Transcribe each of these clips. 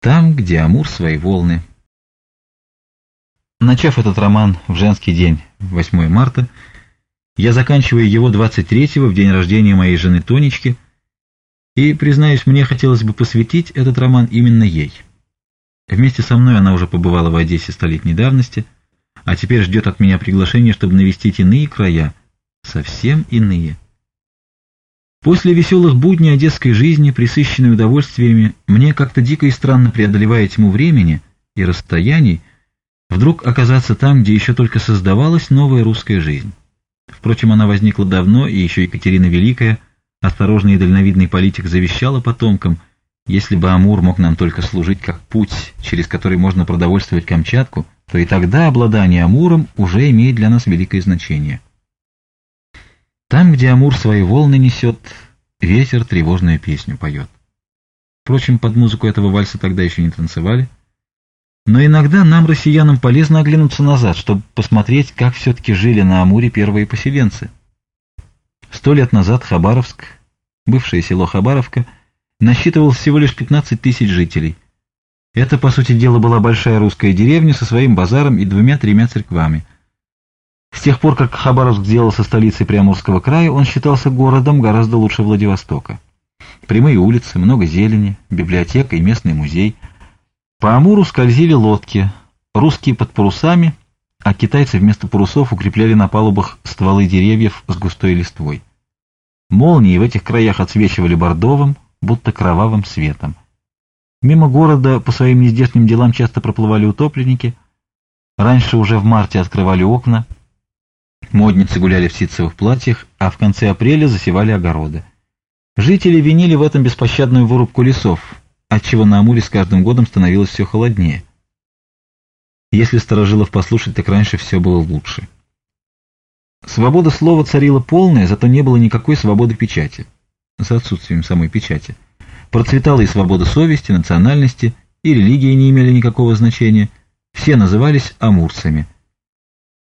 там, где Амур свои волны. Начав этот роман в женский день, 8 марта, я заканчиваю его 23-го, в день рождения моей жены Тонечки, и, признаюсь, мне хотелось бы посвятить этот роман именно ей. Вместе со мной она уже побывала в Одессе столетней давности, а теперь ждет от меня приглашение, чтобы навестить иные края, совсем иные. После веселых будней одесской жизни, присыщенной удовольствиями, мне как-то дико и странно преодолевая тьму времени и расстояний, вдруг оказаться там, где еще только создавалась новая русская жизнь. Впрочем, она возникла давно, и еще Екатерина Великая, осторожный и дальновидный политик, завещала потомкам, если бы Амур мог нам только служить как путь, через который можно продовольствовать Камчатку, то и тогда обладание Амуром уже имеет для нас великое значение. Там, где Амур свои волны несет, ветер тревожную песню поет. Впрочем, под музыку этого вальса тогда еще не танцевали. Но иногда нам, россиянам, полезно оглянуться назад, чтобы посмотреть, как все-таки жили на Амуре первые поселенцы. Сто лет назад Хабаровск, бывшее село Хабаровка, насчитывал всего лишь 15 тысяч жителей. Это, по сути дела, была большая русская деревня со своим базаром и двумя-тремя церквами – с тех пор, как Хабаровск сделался столицей Приамурского края, он считался городом гораздо лучше Владивостока. Прямые улицы, много зелени, библиотека и местный музей. По Амуру скользили лодки, русские под парусами, а китайцы вместо парусов укрепляли на палубах стволы деревьев с густой листвой. Молнии в этих краях отсвечивали бордовым, будто кровавым светом. Мимо города по своим нездешним делам часто проплывали утопленники. Раньше уже в марте открывали окна — Модницы гуляли в ситцевых платьях, а в конце апреля засевали огороды. Жители винили в этом беспощадную вырубку лесов, отчего на Амуре с каждым годом становилось все холоднее. Если старожилов послушать, так раньше все было лучше. Свобода слова царила полная, зато не было никакой свободы печати. За отсутствием самой печати. Процветала и свобода совести, национальности, и религии не имели никакого значения. Все назывались амурцами –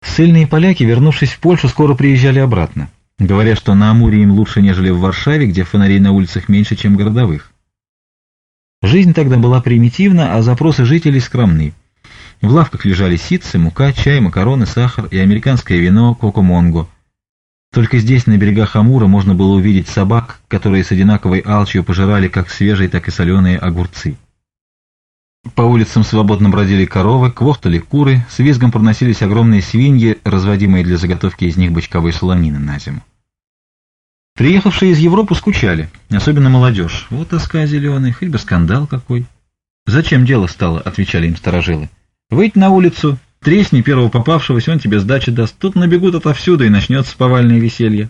Сыльные поляки, вернувшись в Польшу, скоро приезжали обратно, говоря, что на Амуре им лучше, нежели в Варшаве, где фонарей на улицах меньше, чем городовых. Жизнь тогда была примитивна, а запросы жителей скромны. В лавках лежали ситцы, мука, чай, макароны, сахар и американское вино кокомонго. Только здесь, на берегах Амура, можно было увидеть собак, которые с одинаковой алчью пожирали как свежие, так и соленые огурцы. По улицам свободно бродили коровы, квохтали куры, с визгом проносились огромные свиньи, разводимые для заготовки из них бычковой солонины на зиму. Приехавшие из Европы скучали, особенно молодежь. Вот тоска зеленый, хоть бы скандал какой. «Зачем дело стало?» — отвечали им старожилы. «Выйдь на улицу, тресни первого попавшегося, он тебе сдачи даст. Тут набегут отовсюду, и начнется повальное веселье».